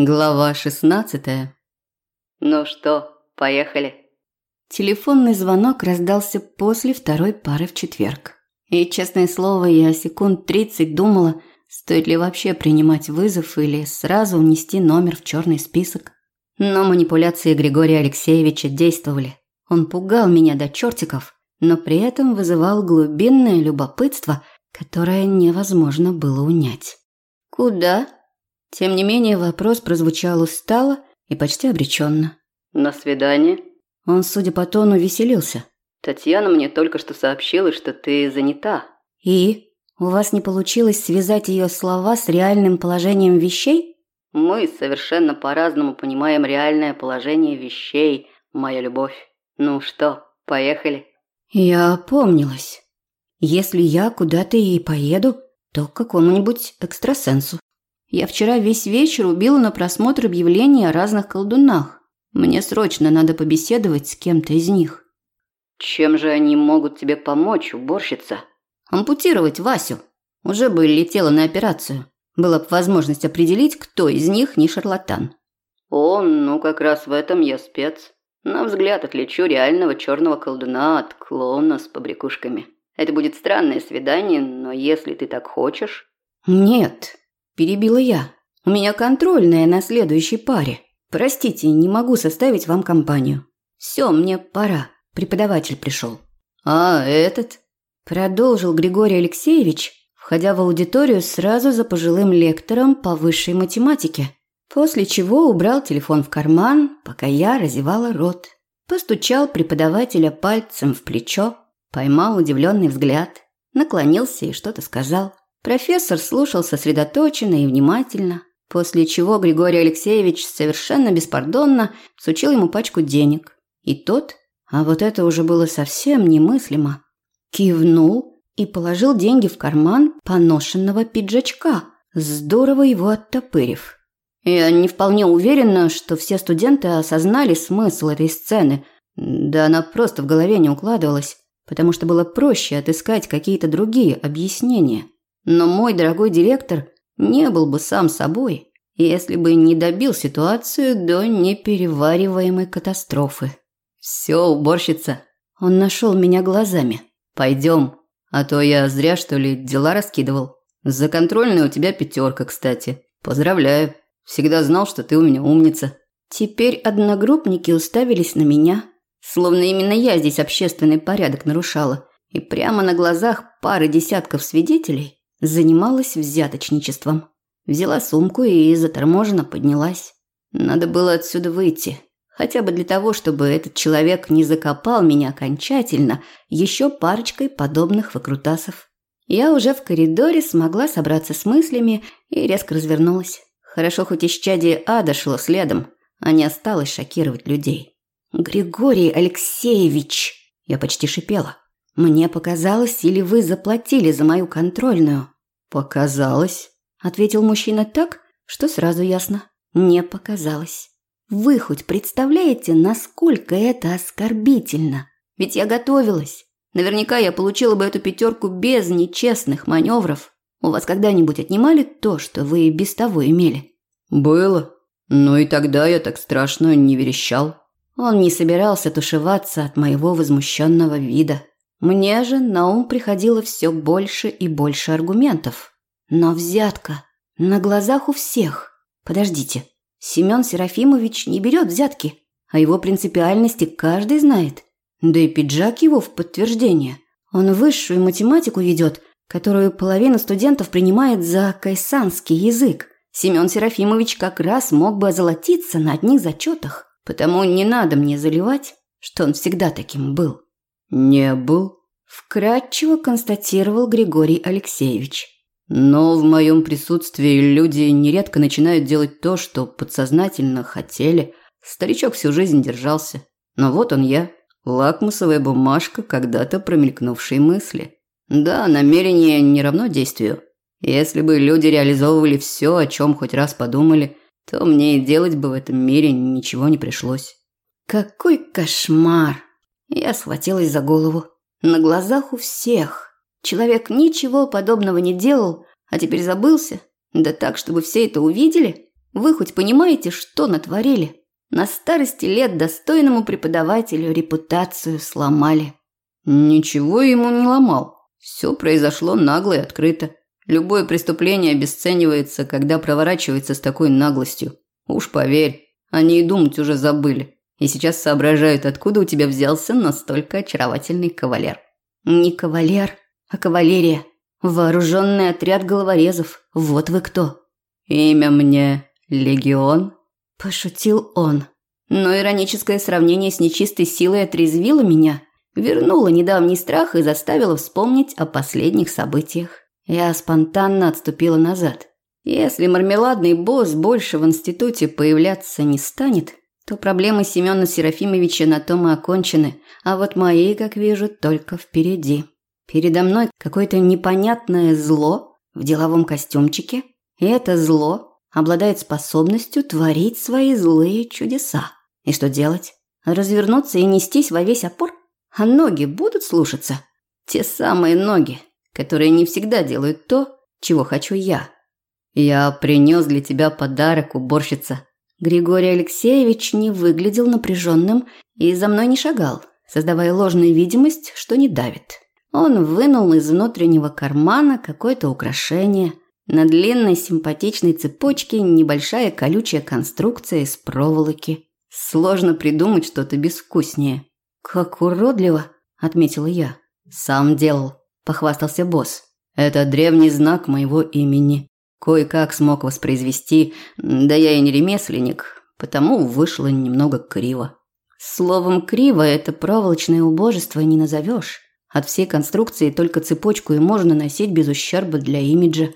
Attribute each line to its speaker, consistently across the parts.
Speaker 1: Глава 16. Ну что, поехали. Телефонный звонок раздался после второй пары в четверг. И, честное слово, я секунд 30 думала, стоит ли вообще принимать вызов или сразу унести номер в черный список. Но манипуляции Григория Алексеевича действовали. Он пугал меня до чертиков, но при этом вызывал глубинное любопытство, которое невозможно было унять. «Куда?» Тем не менее, вопрос прозвучал устало и почти обреченно.
Speaker 2: «На свидание?»
Speaker 1: Он, судя по тону, веселился.
Speaker 2: «Татьяна мне только что сообщила, что ты занята».
Speaker 1: «И? У вас не получилось связать ее слова с реальным положением вещей?»
Speaker 2: «Мы совершенно по-разному понимаем реальное положение вещей, моя любовь. Ну что, поехали?»
Speaker 1: Я опомнилась. «Если я куда-то и поеду, то к какому-нибудь экстрасенсу. Я вчера весь вечер убила на просмотр объявлений о разных колдунах. Мне срочно надо побеседовать с кем-то из них.
Speaker 2: Чем же они могут тебе помочь, уборщица?
Speaker 1: Ампутировать Васю. Уже бы летела на операцию. Была бы возможность определить, кто из них не шарлатан.
Speaker 2: О, ну как раз в этом я спец. На взгляд отличу реального черного колдуна от клоуна с побрякушками. Это будет странное свидание, но если ты так хочешь...
Speaker 1: Нет, Перебила я. У меня контрольная на следующей паре. Простите, не могу составить вам компанию. Все, мне пора. Преподаватель пришел. А этот? Продолжил Григорий Алексеевич, входя в аудиторию сразу за пожилым лектором по высшей математике. После чего убрал телефон в карман, пока я разевала рот. Постучал преподавателя пальцем в плечо, поймал удивленный взгляд, наклонился и что-то сказал. Профессор слушал сосредоточенно и внимательно, после чего Григорий Алексеевич совершенно беспардонно сучил ему пачку денег. И тот, а вот это уже было совсем немыслимо, кивнул и положил деньги в карман поношенного пиджачка, здорово его оттопырив. Я не вполне уверена, что все студенты осознали смысл этой сцены, да она просто в голове не укладывалась, потому что было проще отыскать какие-то другие объяснения. Но мой дорогой директор не был бы сам собой, если бы не добил ситуацию до неперевариваемой катастрофы. «Все, уборщица!» Он нашел меня глазами. «Пойдем, а то я зря, что ли, дела раскидывал. За контрольной у тебя пятерка, кстати. Поздравляю. Всегда знал, что ты у меня умница». Теперь одногруппники уставились на меня, словно именно я здесь общественный порядок нарушала. И прямо на глазах пары десятков свидетелей Занималась взяточничеством. Взяла сумку и заторможенно поднялась. Надо было отсюда выйти. Хотя бы для того, чтобы этот человек не закопал меня окончательно еще парочкой подобных выкрутасов. Я уже в коридоре смогла собраться с мыслями и резко развернулась. Хорошо, хоть исчадие ада шло следом, а не осталось шокировать людей. «Григорий Алексеевич!» Я почти шипела. Мне показалось, или вы заплатили за мою контрольную? Показалось, ответил мужчина так, что сразу ясно. Не показалось. Вы хоть представляете, насколько это оскорбительно? Ведь я готовилась. Наверняка я получила бы эту пятерку без нечестных маневров. У вас когда-нибудь отнимали то, что вы без того имели? Было. Но и тогда я так страшно не верещал. Он не собирался тушеваться от моего возмущенного вида. Мне же на ум приходило все больше и больше аргументов. Но взятка на глазах у всех. Подождите, Семен Серафимович не берет взятки, а его принципиальности каждый знает. Да и пиджак его в подтверждение. Он высшую математику ведет, которую половина студентов принимает за кайсанский язык. Семен Серафимович как раз мог бы озолотиться на одних зачетах, потому не надо мне заливать, что он всегда таким был. «Не был», – вкратчиво констатировал Григорий Алексеевич. «Но в моем присутствии люди нередко начинают делать то, что подсознательно хотели. Старичок всю жизнь держался. Но вот он я, лакмусовая бумажка когда-то промелькнувшей мысли. Да, намерение не равно действию. Если бы люди реализовывали все, о чем хоть раз подумали, то мне и делать бы в этом мире ничего не пришлось». «Какой кошмар!» Я схватилась за голову. На глазах у всех. Человек ничего подобного не делал, а теперь забылся. Да так, чтобы все это увидели. Вы хоть понимаете, что натворили? На старости лет достойному преподавателю репутацию сломали.
Speaker 2: Ничего ему не ломал. Все произошло нагло и открыто. Любое преступление обесценивается, когда проворачивается с такой наглостью. Уж поверь, они и думать уже забыли. И сейчас соображают, откуда у тебя взялся настолько очаровательный кавалер.
Speaker 1: Не кавалер, а кавалерия. Вооруженный отряд головорезов. Вот вы кто.
Speaker 2: Имя мне Легион.
Speaker 1: Пошутил он. Но ироническое сравнение с нечистой силой отрезвило меня, вернуло недавний страх и заставило вспомнить о последних событиях. Я спонтанно отступила назад. Если мармеладный босс больше в институте появляться не станет, то проблемы Семёна Серафимовича на том и окончены, а вот мои, как вижу, только впереди. Передо мной какое-то непонятное зло в деловом костюмчике, и это зло обладает способностью творить свои злые чудеса. И что делать? Развернуться и нестись во весь опор? А ноги будут слушаться? Те самые ноги, которые не всегда делают то, чего хочу я.
Speaker 2: Я принес для тебя подарок, уборщица.
Speaker 1: Григорий Алексеевич не выглядел напряженным и за мной не шагал, создавая ложную видимость, что не давит. Он вынул из внутреннего кармана какое-то украшение. На длинной симпатичной цепочке небольшая колючая конструкция из проволоки. Сложно придумать что-то безвкуснее. «Как уродливо!» – отметила я.
Speaker 2: «Сам делал», – похвастался босс. «Это древний знак моего имени. Кое-как смог воспроизвести, да я и не ремесленник, потому вышло немного криво».
Speaker 1: Словом, криво это проволочное убожество не назовешь. От всей конструкции только цепочку и можно носить без ущерба для имиджа.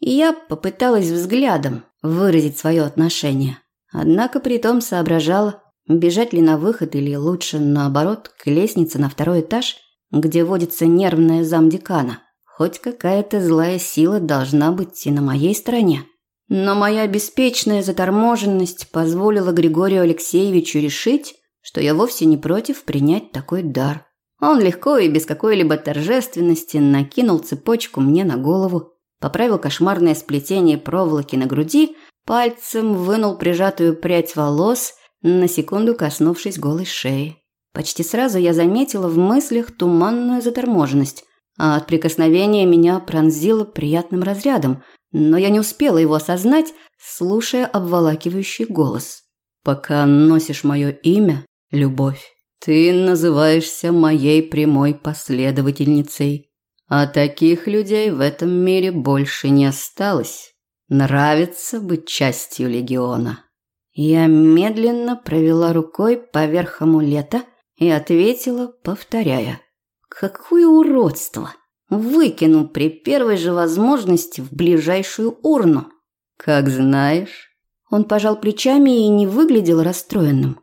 Speaker 1: И я попыталась взглядом выразить свое отношение. Однако при том соображала, бежать ли на выход или лучше, наоборот, к лестнице на второй этаж, где водится нервная замдекана. Хоть какая-то злая сила должна быть и на моей стороне. Но моя беспечная заторможенность позволила Григорию Алексеевичу решить, что я вовсе не против принять такой дар. Он легко и без какой-либо торжественности накинул цепочку мне на голову, поправил кошмарное сплетение проволоки на груди, пальцем вынул прижатую прядь волос, на секунду коснувшись голой шеи. Почти сразу я заметила в мыслях туманную заторможенность, а от прикосновения меня пронзило приятным разрядом, но я не успела его осознать, слушая обволакивающий голос.
Speaker 2: «Пока носишь мое имя, любовь, ты называешься моей прямой последовательницей. А таких людей в этом мире больше не осталось. Нравится быть частью легиона.
Speaker 1: Я медленно провела рукой поверх амулета и ответила, повторяя: "Какое уродство! Выкинул при первой же возможности в ближайшую урну".
Speaker 2: Как знаешь,
Speaker 1: он пожал плечами и не выглядел расстроенным.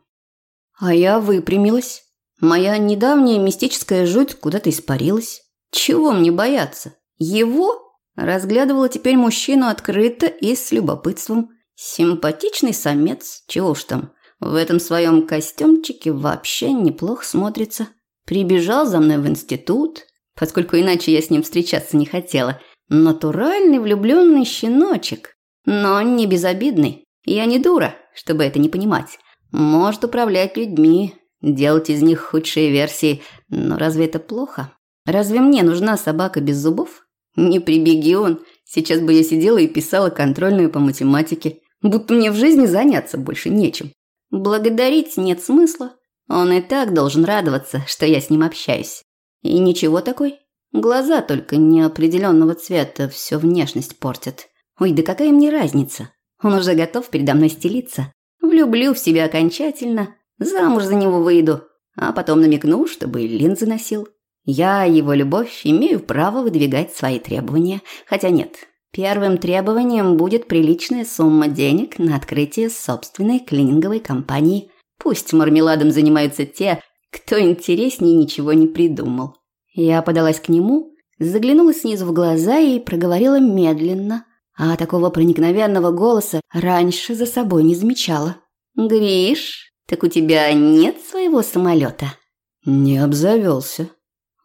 Speaker 1: А я выпрямилась. Моя недавняя мистическая жуть куда-то испарилась. Чего мне бояться? Его? Разглядывала теперь мужчину открыто и с любопытством. Симпатичный самец, чего уж там. В этом своем костюмчике вообще неплохо смотрится. Прибежал за мной в институт, поскольку иначе я с ним встречаться не хотела. Натуральный влюбленный щеночек, но не безобидный. Я не дура, чтобы это не понимать. Может управлять людьми, делать из них худшие версии, но разве это плохо? Разве мне нужна собака без зубов? Не прибеги он, сейчас бы я сидела и писала контрольную по математике, будто мне в жизни заняться больше нечем. Благодарить нет смысла. Он и так должен радоваться, что я с ним общаюсь. И ничего такой. Глаза только неопределенного цвета всю внешность портят. Ой, да какая мне разница? Он уже готов передо мной стелиться. Влюблю в себя окончательно, замуж за него выйду, а потом намекну, чтобы линзы носил. Я, его любовь, имею право выдвигать свои требования. Хотя нет, первым требованием будет приличная сумма денег на открытие собственной клининговой компании. Пусть мармеладом занимаются те, кто интереснее ничего не придумал. Я подалась к нему, заглянула снизу в глаза и проговорила медленно – а такого проникновенного голоса раньше за собой не замечала. «Гриш, так у тебя нет своего самолета?»
Speaker 2: «Не обзавелся».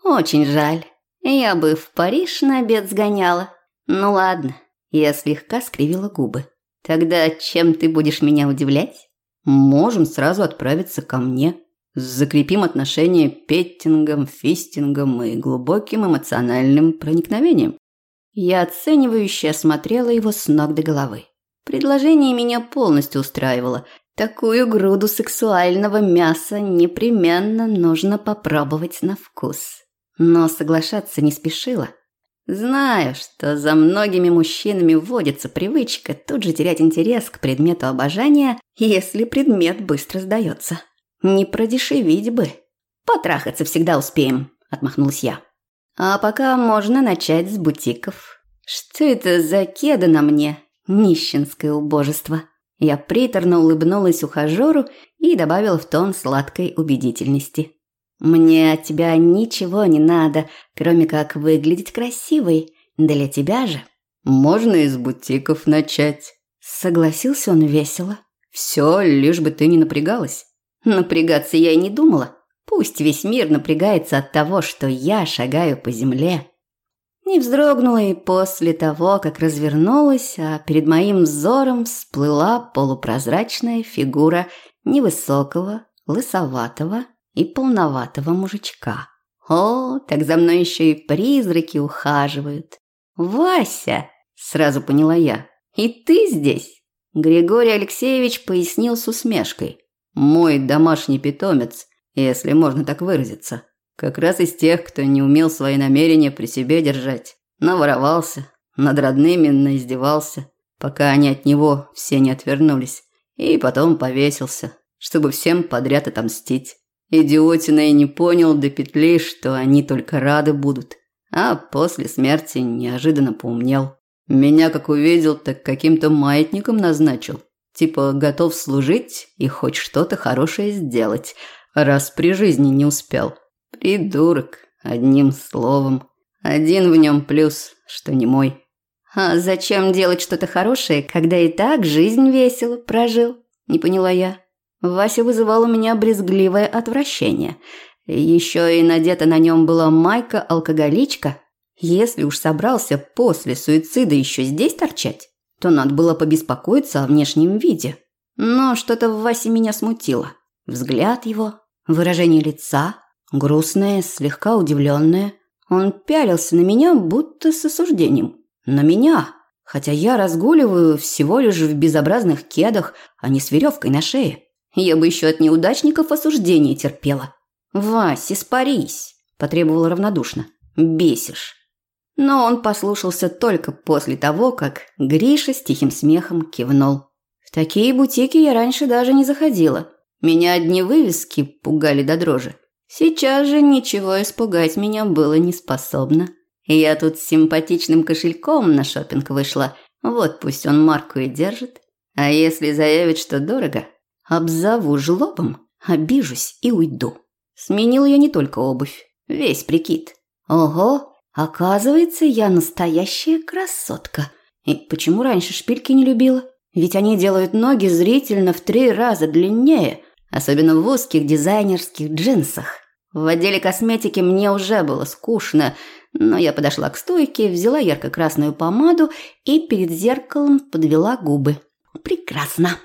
Speaker 1: «Очень жаль. Я бы в Париж на обед сгоняла. Ну ладно». Я слегка скривила губы. Тогда чем ты будешь меня удивлять?
Speaker 2: Можем сразу отправиться ко мне. Закрепим отношения петтингом, фистингом и глубоким эмоциональным проникновением.
Speaker 1: Я оценивающе осмотрела его с ног до головы. Предложение меня полностью устраивало. Такую груду сексуального мяса непременно нужно попробовать на вкус. Но соглашаться не спешила. Знаю, что за многими мужчинами вводится привычка тут же терять интерес к предмету обожания, если предмет быстро сдается. Не продешевить бы. Потрахаться всегда успеем, отмахнулась я. А пока можно начать с бутиков. Что это за кеды на мне? Нищенское убожество. Я приторно улыбнулась ухажеру и добавила в тон сладкой убедительности. Мне от тебя ничего не надо, кроме как выглядеть красивой. Для тебя же.
Speaker 2: Можно из бутиков начать.
Speaker 1: Согласился он весело.
Speaker 2: Все, лишь бы ты не напрягалась.
Speaker 1: Напрягаться я и не думала. Пусть весь мир напрягается от того, что я шагаю по земле. Не вздрогнула и после того, как развернулась, а перед моим взором всплыла полупрозрачная фигура невысокого, лысоватого и полноватого мужичка. О, так за мной еще и призраки ухаживают. Вася, сразу поняла я. И ты здесь? Григорий Алексеевич пояснил с усмешкой.
Speaker 2: Мой домашний питомец, если можно так выразиться. Как раз из тех, кто не умел свои намерения при себе держать. Наворовался, над родными наиздевался, пока они от него все не отвернулись. И потом повесился, чтобы всем подряд отомстить. Идиотина и не понял до петли, что они только рады будут. А после смерти неожиданно поумнел. Меня как увидел, так каким-то маятником назначил. Типа готов служить и хоть что-то хорошее сделать, раз при жизни не успел. Придурок, одним словом. Один в нем плюс, что не мой.
Speaker 1: А зачем делать что-то хорошее, когда и так жизнь весело прожил? Не поняла я. Вася вызывал у меня брезгливое отвращение. Еще и надета на нем была майка-алкоголичка. Если уж собрался после суицида еще здесь торчать, то надо было побеспокоиться о внешнем виде. Но что-то в Васе меня смутило. Взгляд его, выражение лица, грустное, слегка удивленное. Он пялился на меня, будто с осуждением. На меня, хотя я разгуливаю всего лишь в безобразных кедах, а не с веревкой на шее. Я бы еще от неудачников осуждение терпела. «Вась, испарись!» – потребовала равнодушно. «Бесишь!» Но он послушался только после того, как Гриша с тихим смехом кивнул. В такие бутики я раньше даже не заходила. Меня одни вывески пугали до дрожи. Сейчас же ничего испугать меня было не способно. Я тут с симпатичным кошельком на шопинг вышла. Вот пусть он марку и держит. А если заявит, что дорого, обзову жлобом, обижусь и уйду. Сменил я не только обувь, весь прикид. Ого, Оказывается, я настоящая красотка. И почему раньше шпильки не любила? Ведь они делают ноги зрительно в три раза длиннее, особенно в узких дизайнерских джинсах. В отделе косметики мне уже было скучно, но я подошла к стойке, взяла ярко-красную помаду и перед зеркалом подвела губы. Прекрасно.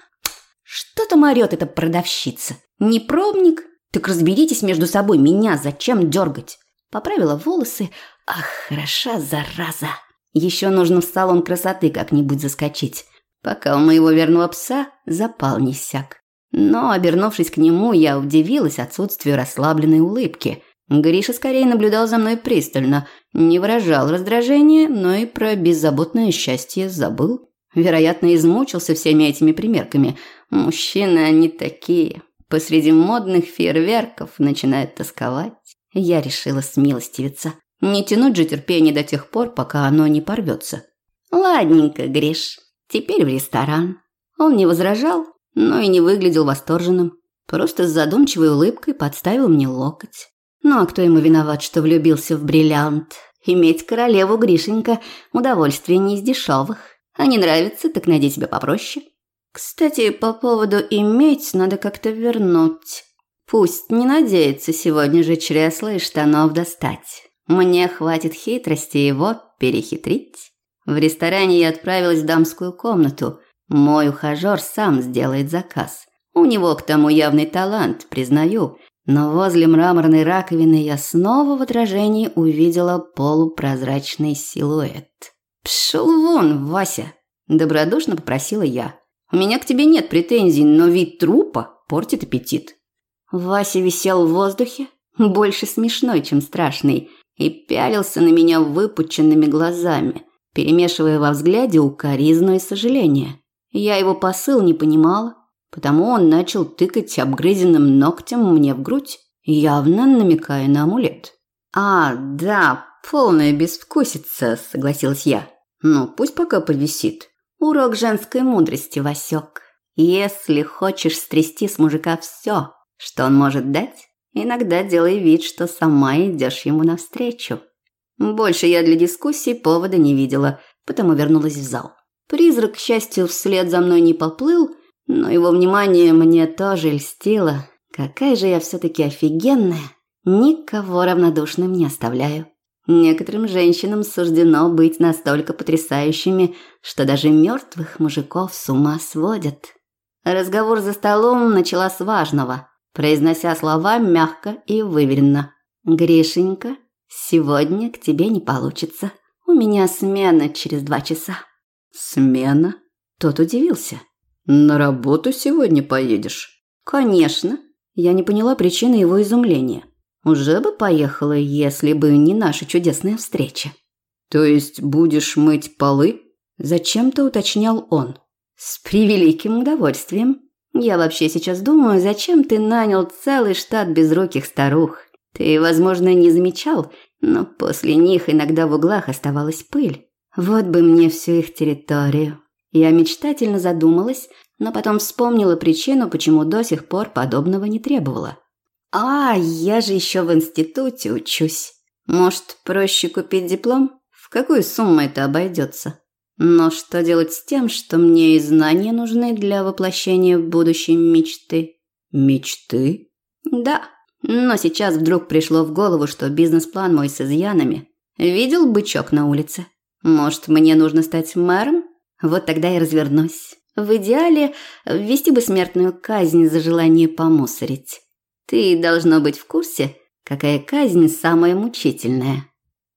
Speaker 1: Что там орёт эта продавщица? Не пробник? Так разберитесь между собой, меня зачем дергать? Поправила волосы, Ах, хороша зараза. Еще нужно в салон красоты как-нибудь заскочить, пока у моего верного пса запал не сяк. Но, обернувшись к нему, я удивилась отсутствию расслабленной улыбки. Гриша скорее наблюдал за мной пристально, не выражал раздражения, но и про беззаботное счастье забыл. Вероятно, измучился всеми этими примерками. Мужчины они такие. Посреди модных фейерверков начинают тосковать. Я решила смилостивиться. Не тянуть же терпение до тех пор, пока оно не порвется. Ладненько, Гриш, теперь в ресторан. Он не возражал, но и не выглядел восторженным. Просто с задумчивой улыбкой подставил мне локоть. Ну а кто ему виноват, что влюбился в бриллиант? Иметь королеву Гришенька – удовольствие не из дешевых. А не нравится, так найди себе попроще. Кстати, по поводу «иметь» надо как-то вернуть. Пусть не надеется сегодня же чресла и штанов достать. Мне хватит хитрости его перехитрить. В ресторане я отправилась в дамскую комнату. Мой ухажер сам сделает заказ. У него к тому явный талант, признаю. Но возле мраморной раковины я снова в отражении увидела полупрозрачный силуэт. «Пшел вон, Вася!» – добродушно попросила я. «У меня к тебе нет претензий, но вид трупа портит аппетит». Вася висел в воздухе, больше смешной, чем страшный, и пялился на меня выпученными глазами, перемешивая во взгляде укоризну и сожаление. Я его посыл не понимала, потому он начал тыкать обгрызенным ногтем мне в грудь, явно намекая на амулет. «А, да, полная безвкусица», – согласилась я. «Ну, пусть пока повисит. Урок женской мудрости, Васек. Если хочешь стрясти с мужика все, что он может дать, иногда делай вид, что сама идешь ему навстречу». Больше я для дискуссий повода не видела, потому вернулась в зал. Призрак, к счастью, вслед за мной не поплыл – но его внимание мне тоже льстило. Какая же я все-таки офигенная. Никого равнодушным не оставляю. Некоторым женщинам суждено быть настолько потрясающими, что даже мертвых мужиков с ума сводят. Разговор за столом начала с важного, произнося слова мягко и выверенно. «Гришенька, сегодня к тебе не получится. У меня смена через два часа».
Speaker 2: «Смена?»
Speaker 1: Тот удивился.
Speaker 2: «На работу сегодня поедешь?»
Speaker 1: «Конечно». Я не поняла причины его изумления. Уже бы поехала, если бы не наша чудесная встреча.
Speaker 2: «То есть будешь мыть полы?»
Speaker 1: Зачем-то уточнял он. «С превеликим удовольствием. Я вообще сейчас думаю, зачем ты нанял целый штат безруких старух? Ты, возможно, не замечал, но после них иногда в углах оставалась пыль. Вот бы мне всю их территорию. Я мечтательно задумалась, но потом вспомнила причину, почему до сих пор подобного не требовала. А, я же еще в институте учусь. Может, проще купить диплом? В какую сумму это обойдется? Но что делать с тем, что мне и знания нужны для воплощения будущей мечты?
Speaker 2: Мечты?
Speaker 1: Да. Но сейчас вдруг пришло в голову, что бизнес-план мой с изъянами. Видел бычок на улице? Может, мне нужно стать мэром? Вот тогда и развернусь. В идеале ввести бы смертную казнь за желание помусорить. Ты должно быть в курсе, какая казнь самая мучительная.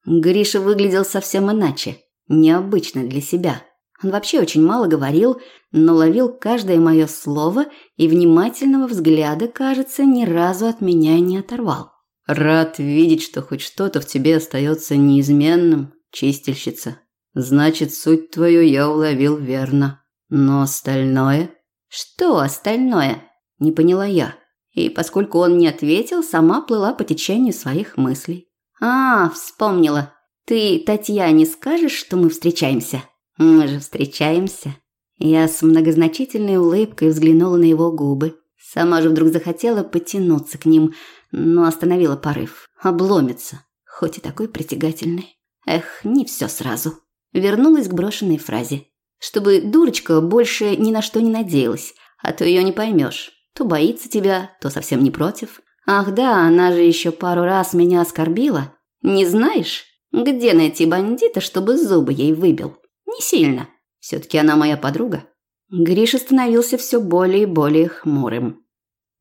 Speaker 1: Гриша выглядел совсем иначе, необычно для себя. Он вообще очень мало говорил, но ловил каждое мое слово и внимательного взгляда, кажется, ни разу от меня не оторвал.
Speaker 2: Рад видеть, что хоть что-то в тебе остается неизменным, чистильщица. Значит, суть твою я уловил верно. Но остальное?
Speaker 1: Что остальное? Не поняла я. И поскольку он не ответил, сама плыла по течению своих мыслей. А, вспомнила. Ты Татьяне скажешь, что мы встречаемся? Мы же встречаемся. Я с многозначительной улыбкой взглянула на его губы. Сама же вдруг захотела потянуться к ним, но остановила порыв. Обломится, хоть и такой притягательный. Эх, не все сразу. Вернулась к брошенной фразе. Чтобы дурочка больше ни на что не надеялась, а то ее не поймешь. То боится тебя, то совсем не против. Ах да, она же еще пару раз меня оскорбила. Не знаешь, где найти бандита, чтобы зубы ей выбил? Не сильно. Все-таки она моя подруга. Гриша становился все более и более хмурым.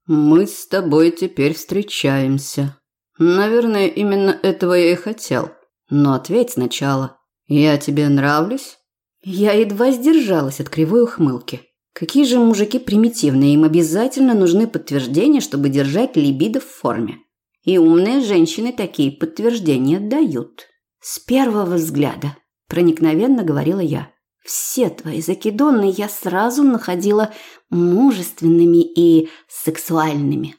Speaker 2: «Мы с тобой теперь встречаемся. Наверное, именно этого я и хотел. Но ответь сначала. «Я тебе нравлюсь?»
Speaker 1: Я едва сдержалась от кривой ухмылки. Какие же мужики примитивные, им обязательно нужны подтверждения, чтобы держать либидо в форме. И умные женщины такие подтверждения дают. С первого взгляда, проникновенно говорила я. Все твои закидоны я сразу находила мужественными и сексуальными.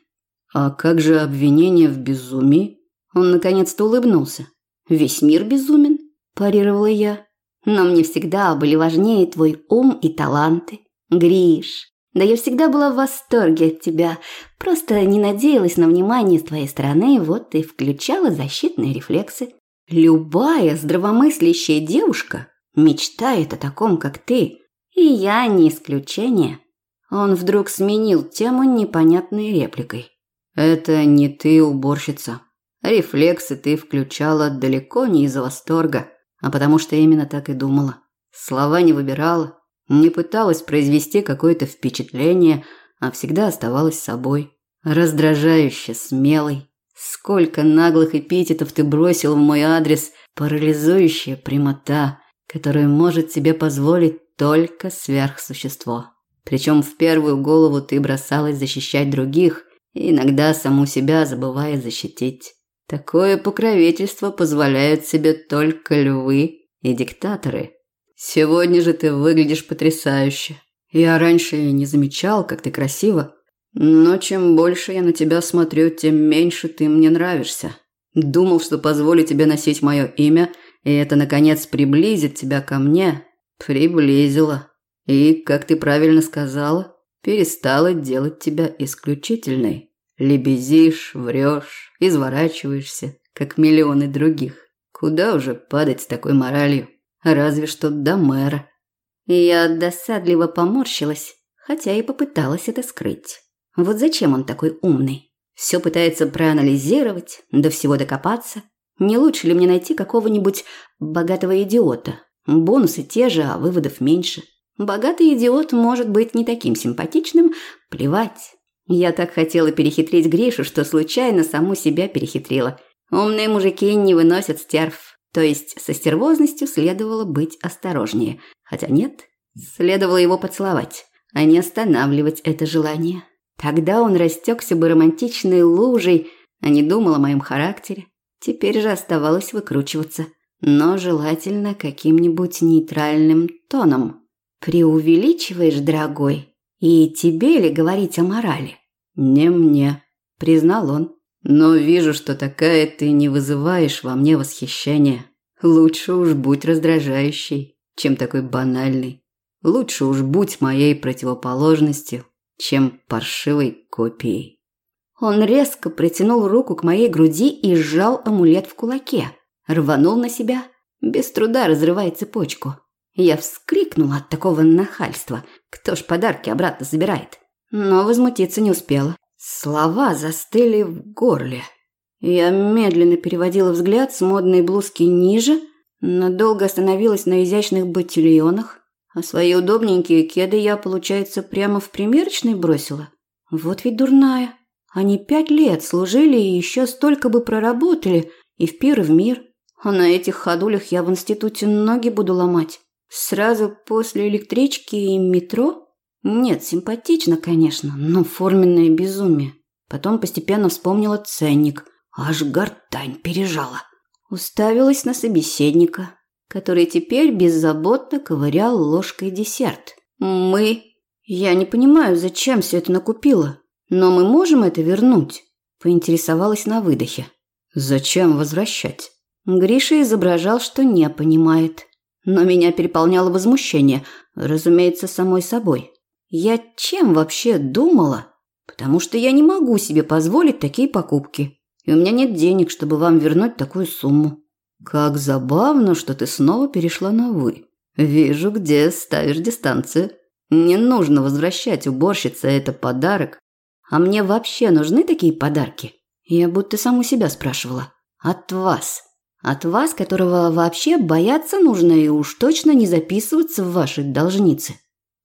Speaker 2: А как же обвинение в безумии?
Speaker 1: Он наконец-то улыбнулся. Весь мир безумен парировала я. Но мне всегда были важнее твой ум и таланты. Гриш, да я всегда была в восторге от тебя. Просто не надеялась на внимание с твоей стороны, вот и включала защитные рефлексы. Любая здравомыслящая девушка мечтает о таком, как ты. И я не исключение. Он вдруг сменил тему непонятной репликой.
Speaker 2: «Это не ты, уборщица. Рефлексы ты включала далеко не из-за восторга а потому что именно так и думала. Слова не выбирала, Не пыталась произвести какое-то впечатление, а всегда оставалась собой. Раздражающе смелой. Сколько наглых эпитетов ты бросил в мой адрес, парализующая прямота, которую может себе позволить только сверхсущество. Причем в первую голову ты бросалась защищать других, и иногда саму себя забывая защитить. Такое покровительство позволяют себе только львы и диктаторы. Сегодня же ты выглядишь потрясающе. Я раньше не замечал, как ты красива, но чем больше я на тебя смотрю, тем меньше ты мне нравишься. Думал, что позволю тебе носить мое имя, и это наконец приблизит тебя ко мне. Приблизило. И, как ты правильно сказала, перестала делать тебя исключительной. Лебезишь, врешь, изворачиваешься, как миллионы других. Куда уже падать с такой моралью? Разве что до мэра.
Speaker 1: Я досадливо поморщилась, хотя и попыталась это скрыть. Вот зачем он такой умный? Все пытается проанализировать, до всего докопаться. Не лучше ли мне найти какого-нибудь богатого идиота? Бонусы те же, а выводов меньше. Богатый идиот может быть не таким симпатичным, плевать. Я так хотела перехитрить Гришу, что случайно саму себя перехитрила. Умные мужики не выносят стерв. То есть со стервозностью следовало быть осторожнее. Хотя нет, следовало его поцеловать, а не останавливать это желание. Тогда он растекся бы романтичной лужей, а не думал о моем характере. Теперь же оставалось выкручиваться, но желательно каким-нибудь нейтральным тоном. «Преувеличиваешь, дорогой? И тебе ли говорить о морали?»
Speaker 2: «Не мне», – признал он. «Но вижу, что такая ты не вызываешь во мне восхищения. Лучше уж будь раздражающей, чем такой банальный. Лучше уж будь моей противоположностью, чем паршивой копией».
Speaker 1: Он резко протянул руку к моей груди и сжал амулет в кулаке. Рванул на себя, без труда разрывая цепочку. Я вскрикнула от такого нахальства. Кто ж подарки обратно забирает? но возмутиться не успела. Слова застыли в горле. Я медленно переводила взгляд с модной блузки ниже, надолго остановилась на изящных ботильонах, а свои удобненькие кеды я, получается, прямо в примерочной бросила. Вот ведь дурная. Они пять лет служили и еще столько бы проработали, и в пир, и в мир. А на этих ходулях я в институте ноги буду ломать. Сразу после электрички и метро нет, симпатично, конечно, но форменное безумие. Потом постепенно вспомнила ценник, аж гортань пережала. Уставилась на собеседника, который теперь беззаботно ковырял ложкой десерт. Мы... Я не понимаю, зачем все это накупила, но мы можем это вернуть? Поинтересовалась на выдохе.
Speaker 2: Зачем возвращать?
Speaker 1: Гриша изображал, что не понимает. Но меня переполняло возмущение, разумеется, самой собой. Я чем вообще думала? Потому что я не могу себе позволить такие покупки. И у меня нет денег, чтобы вам вернуть такую сумму.
Speaker 2: Как забавно, что ты снова перешла на «вы». Вижу, где ставишь дистанцию. Не нужно возвращать уборщице это подарок.
Speaker 1: А мне вообще нужны такие подарки? Я будто саму себя спрашивала. От вас. От вас, которого вообще бояться нужно и уж точно не записываться в ваши должницы.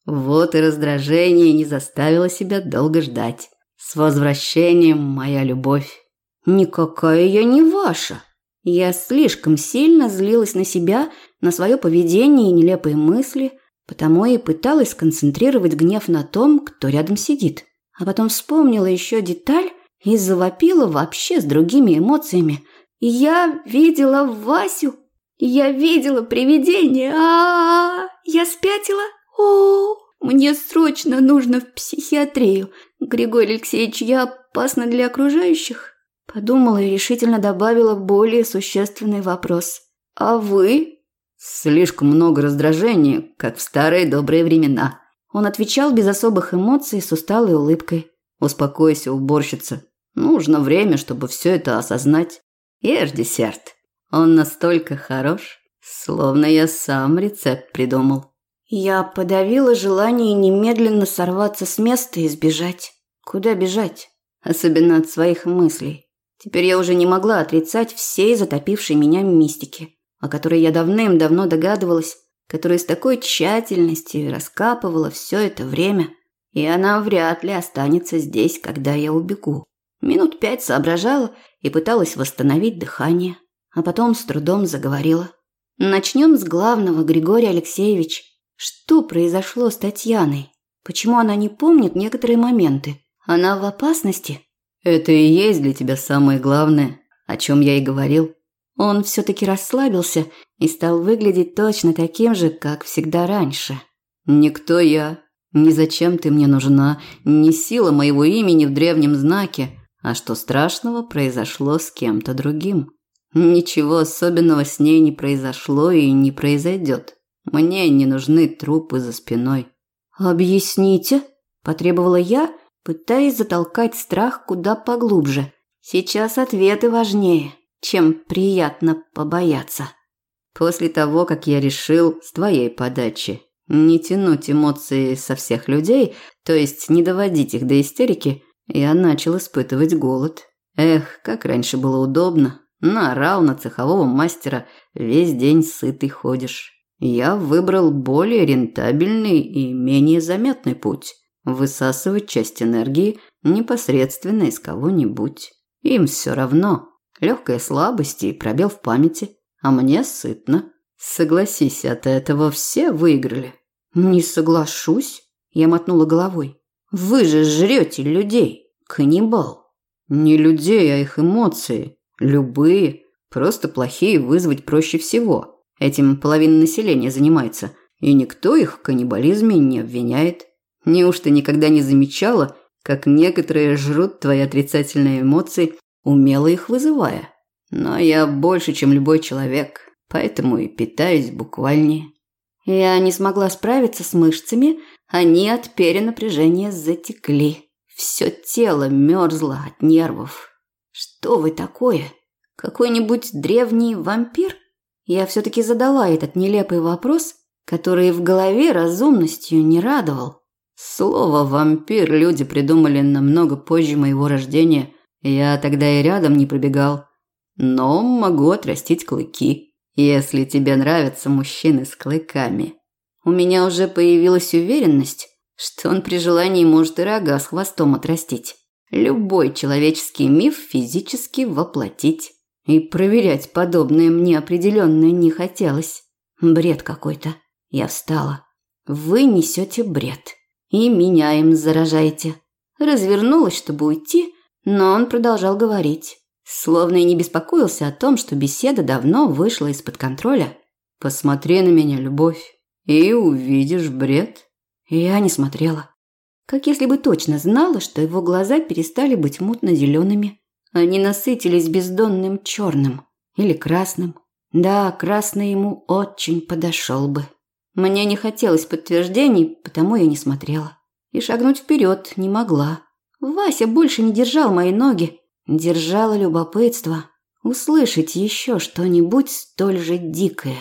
Speaker 2: Вот и раздражение не заставило себя долго ждать. С возвращением, моя любовь.
Speaker 1: Никакая я не ваша. Я слишком сильно злилась на себя, на свое поведение и нелепые мысли, потому и пыталась сконцентрировать гнев на том, кто рядом сидит. А потом вспомнила еще деталь и завопила вообще с другими эмоциями. Я видела Васю. Я видела привидение. А, -а, -а, -а я спятила. «О, мне срочно нужно в психиатрию. Григорий Алексеевич, я опасна для окружающих?» Подумала и решительно добавила более существенный вопрос. «А вы?»
Speaker 2: «Слишком много раздражения, как в старые добрые времена».
Speaker 1: Он отвечал без особых эмоций с усталой улыбкой.
Speaker 2: «Успокойся, уборщица. Нужно время, чтобы все это осознать. Ешь десерт. Он настолько хорош, словно я сам рецепт придумал».
Speaker 1: Я подавила желание немедленно сорваться с места и сбежать. Куда бежать? Особенно от своих мыслей. Теперь я уже не могла отрицать всей затопившей меня мистики, о которой я давным-давно догадывалась, которую с такой тщательностью раскапывала все это время, и она вряд ли останется здесь, когда я убегу. Минут пять соображала и пыталась восстановить дыхание, а потом с трудом заговорила. Начнем с главного, Григорий Алексеевич. Что произошло с Татьяной? Почему она не помнит некоторые моменты? Она в опасности?
Speaker 2: Это и есть для тебя самое главное, о чем я и говорил.
Speaker 1: Он все-таки расслабился и стал выглядеть точно таким же, как всегда раньше.
Speaker 2: Никто я, ни зачем ты мне нужна, ни сила моего имени в древнем знаке, а что страшного произошло с кем-то другим. Ничего особенного с ней не произошло и не произойдет. Мне не нужны трупы за спиной.
Speaker 1: Объясните, потребовала я, пытаясь затолкать страх куда поглубже. Сейчас ответы важнее, чем приятно побояться.
Speaker 2: После того, как я решил с твоей подачи не тянуть эмоции со всех людей, то есть не доводить их до истерики, я начал испытывать голод. Эх, как раньше было удобно, Наорал на цехового мастера, весь день сытый ходишь. Я выбрал более рентабельный и менее заметный путь – высасывать часть энергии непосредственно из кого-нибудь. Им все равно. Легкая слабость и пробел в памяти, а мне сытно. Согласись, от этого все выиграли.
Speaker 1: Не соглашусь, я мотнула головой. Вы же жрете людей, каннибал.
Speaker 2: Не людей, а их эмоции. Любые. Просто плохие вызвать проще всего. Этим половина населения занимается. И никто их в каннибализме не обвиняет. Неужто никогда не замечала, как некоторые жрут твои отрицательные эмоции, умело их вызывая? Но я больше, чем любой человек, поэтому и питаюсь буквальнее.
Speaker 1: Я не смогла справиться с мышцами, они от перенапряжения затекли. Все тело мерзло от нервов. Что вы такое? Какой-нибудь древний вампир? Я все-таки задала этот нелепый вопрос, который в голове разумностью не радовал.
Speaker 2: Слово «вампир» люди придумали намного позже моего рождения. Я тогда и рядом не пробегал. Но могу отрастить клыки, если тебе нравятся мужчины с клыками.
Speaker 1: У меня уже появилась уверенность, что он при желании может и рога с хвостом отрастить любой человеческий миф физически воплотить. И проверять подобное мне определенно не хотелось. Бред какой-то. Я встала. Вы несете бред. И меня им заражаете. Развернулась, чтобы уйти, но он продолжал говорить. Словно и не беспокоился о том, что беседа давно вышла из-под контроля.
Speaker 2: «Посмотри на меня, любовь, и увидишь бред».
Speaker 1: Я не смотрела как если бы точно знала, что его глаза перестали быть мутно-зелеными. Они насытились бездонным черным или красным. Да, красный ему очень подошел бы. Мне не хотелось подтверждений, потому я не смотрела. И шагнуть вперед не могла. Вася больше не держал мои ноги, держало любопытство. Услышать еще что-нибудь столь же дикое.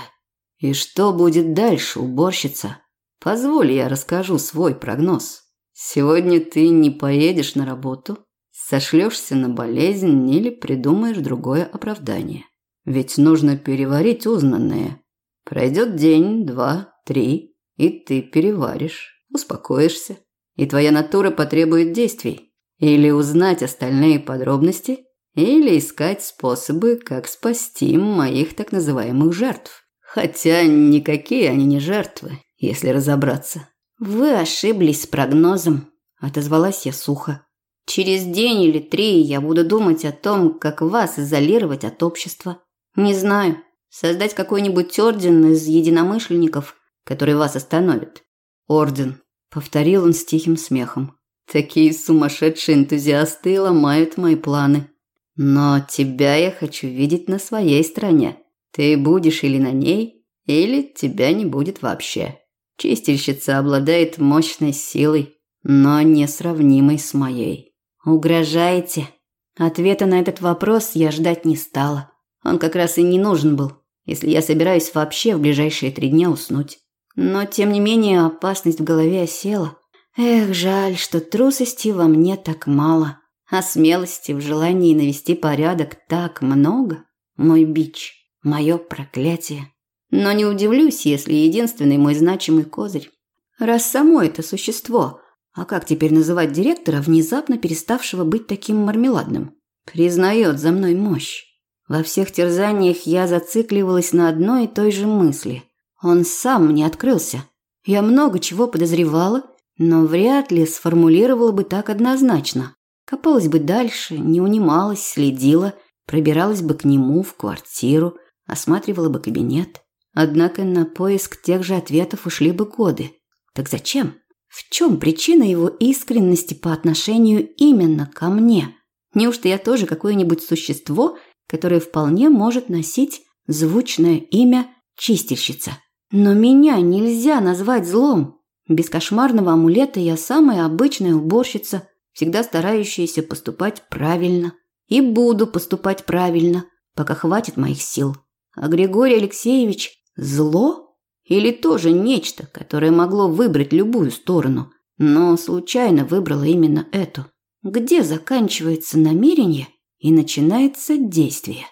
Speaker 2: И что будет дальше, уборщица? Позволь я расскажу свой прогноз. Сегодня ты не поедешь на работу, сошлешься на болезнь или придумаешь другое оправдание. Ведь нужно переварить узнанное. Пройдет день, два, три, и ты переваришь, успокоишься, и твоя натура потребует действий. Или узнать остальные подробности, или искать способы, как спасти моих так называемых жертв. Хотя никакие они не жертвы, если разобраться.
Speaker 1: «Вы ошиблись с прогнозом», – отозвалась я сухо. «Через день или три я буду думать о том, как вас изолировать от общества. Не знаю, создать какой-нибудь орден из единомышленников, который вас остановит».
Speaker 2: «Орден», – повторил он с тихим смехом. «Такие сумасшедшие энтузиасты ломают мои планы. Но тебя я хочу видеть на своей стороне. Ты будешь или на ней, или тебя не будет вообще». Чистильщица обладает мощной силой, но несравнимой с моей.
Speaker 1: Угрожаете? Ответа на этот вопрос я ждать не стала. Он как раз и не нужен был, если я собираюсь вообще в ближайшие три дня уснуть. Но, тем не менее, опасность в голове осела. Эх, жаль, что трусости во мне так мало, а смелости в желании навести порядок так много. Мой бич, мое проклятие. Но не удивлюсь, если единственный мой значимый козырь. Раз само это существо, а как теперь называть директора, внезапно переставшего быть таким мармеладным, признает за мной мощь. Во всех терзаниях я зацикливалась на одной и той же мысли. Он сам мне открылся. Я много чего подозревала, но вряд ли сформулировала бы так однозначно. Копалась бы дальше, не унималась, следила, пробиралась бы к нему в квартиру, осматривала бы кабинет. Однако на поиск тех же ответов ушли бы годы. Так зачем? В чем причина его искренности по отношению именно ко мне? Неужто я тоже какое-нибудь существо, которое вполне может носить звучное имя чистильщица? Но меня нельзя назвать злом. Без кошмарного амулета я самая обычная уборщица, всегда старающаяся поступать правильно. И буду поступать правильно, пока хватит моих сил. А Григорий Алексеевич зло? Или тоже нечто, которое могло выбрать любую сторону, но случайно выбрало именно эту? Где заканчивается намерение и начинается действие?